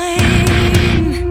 time.